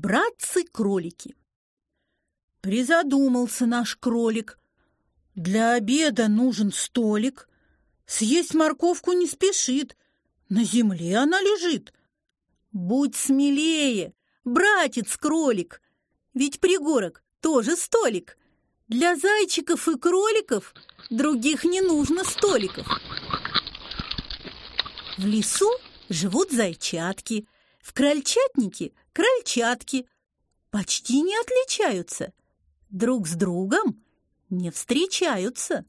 Братцы-кролики. Призадумался наш кролик. Для обеда нужен столик. Съесть морковку не спешит. На земле она лежит. Будь смелее, братец-кролик. Ведь пригорок тоже столик. Для зайчиков и кроликов других не нужно столиков. В лесу живут зайчатки – в крольчатнике крольчатки почти не отличаются, друг с другом не встречаются.